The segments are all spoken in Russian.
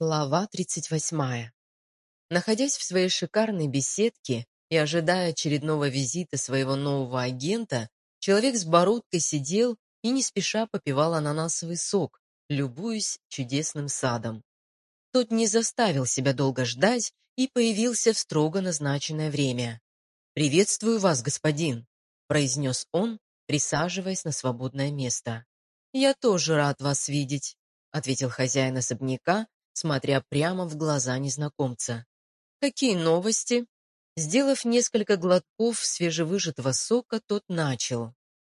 Глава 38. Находясь в своей шикарной беседке и ожидая очередного визита своего нового агента, человек с бородкой сидел и не спеша попивал ананасовый сок, любуясь чудесным садом. Тот не заставил себя долго ждать и появился в строго назначенное время. «Приветствую вас, господин», — произнес он, присаживаясь на свободное место. «Я тоже рад вас видеть», — ответил хозяин особняка, смотря прямо в глаза незнакомца. «Какие новости?» Сделав несколько глотков свежевыжатого сока, тот начал.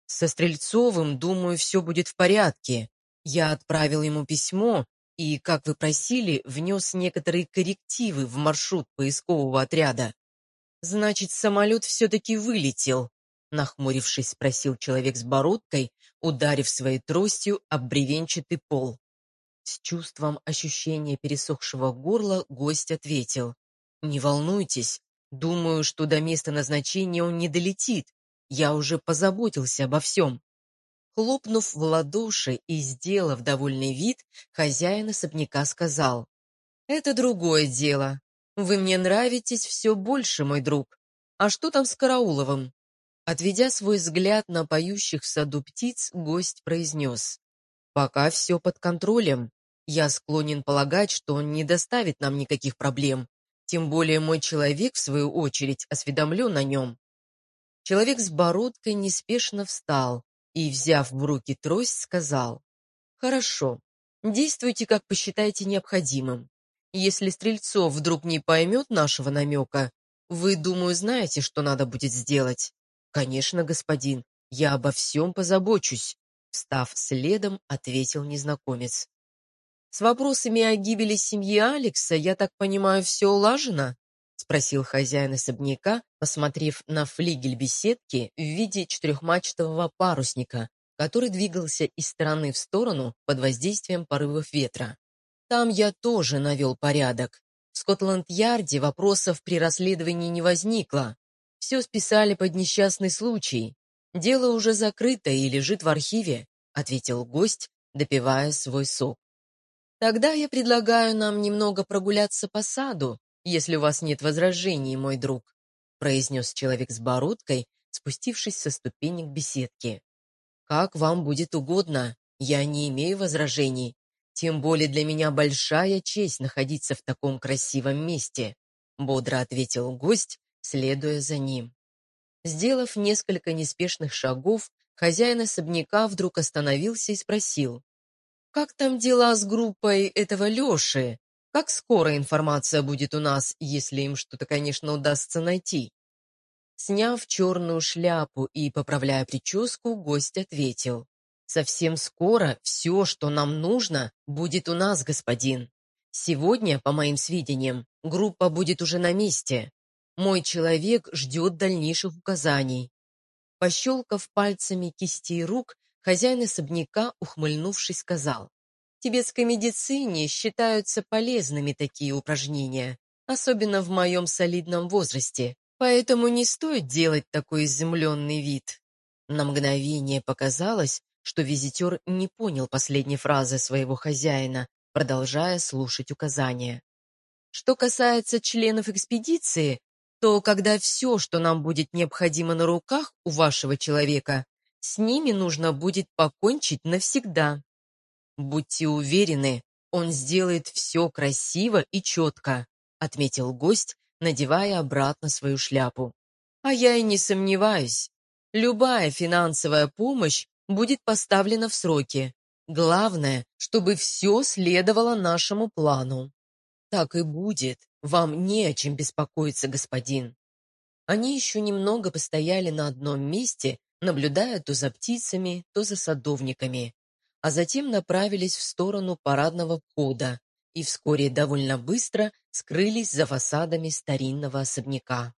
«Со Стрельцовым, думаю, все будет в порядке. Я отправил ему письмо и, как вы просили, внес некоторые коррективы в маршрут поискового отряда. Значит, самолет все-таки вылетел?» Нахмурившись, спросил человек с бородкой, ударив своей тростью об бревенчатый пол. С чувством ощущения пересохшего горла гость ответил. «Не волнуйтесь, думаю, что до места назначения он не долетит. Я уже позаботился обо всем». Хлопнув в ладоши и сделав довольный вид, хозяин особняка сказал. «Это другое дело. Вы мне нравитесь все больше, мой друг. А что там с Карауловым?» Отведя свой взгляд на поющих в саду птиц, гость произнес. «Пока все под контролем. Я склонен полагать, что он не доставит нам никаких проблем. Тем более мой человек, в свою очередь, осведомлен о нем. Человек с бородкой неспешно встал и, взяв в руки трость, сказал, «Хорошо, действуйте, как посчитаете необходимым. Если Стрельцов вдруг не поймет нашего намека, вы, думаю, знаете, что надо будет сделать». «Конечно, господин, я обо всем позабочусь», встав следом, ответил незнакомец. «С вопросами о гибели семьи Алекса, я так понимаю, все улажено?» спросил хозяин особняка, посмотрев на флигель беседки в виде четырехмачтового парусника, который двигался из стороны в сторону под воздействием порывов ветра. «Там я тоже навел порядок. В Скотланд-Ярде вопросов при расследовании не возникло. Все списали под несчастный случай. Дело уже закрыто и лежит в архиве», ответил гость, допивая свой сок. Тогда я предлагаю нам немного прогуляться по саду, если у вас нет возражений, мой друг, произнес человек с бородкой, спустившись со ступенек беседки. Как вам будет угодно, я не имею возражений. Тем более для меня большая честь находиться в таком красивом месте, бодро ответил гость, следуя за ним. Сделав несколько неспешных шагов, хозяин особняка вдруг остановился и спросил. Как там дела с группой этого Леши? Как скоро информация будет у нас, если им что-то, конечно, удастся найти? Сняв черную шляпу и поправляя прическу, гость ответил. «Совсем скоро все, что нам нужно, будет у нас, господин. Сегодня, по моим сведениям, группа будет уже на месте. Мой человек ждет дальнейших указаний». Пощелкав пальцами кисти рук, Хозяин особняка, ухмыльнувшись, сказал, «В тибетской медицине считаются полезными такие упражнения, особенно в моем солидном возрасте, поэтому не стоит делать такой изумленный вид». На мгновение показалось, что визитер не понял последней фразы своего хозяина, продолжая слушать указания. Что касается членов экспедиции, то когда все, что нам будет необходимо на руках у вашего человека, с ними нужно будет покончить навсегда. Будьте уверены, он сделает все красиво и четко, отметил гость, надевая обратно свою шляпу. А я и не сомневаюсь. Любая финансовая помощь будет поставлена в сроки. Главное, чтобы все следовало нашему плану. Так и будет. Вам не о чем беспокоиться, господин. Они еще немного постояли на одном месте, наблюдая то за птицами, то за садовниками, а затем направились в сторону парадного входа и вскоре довольно быстро скрылись за фасадами старинного особняка.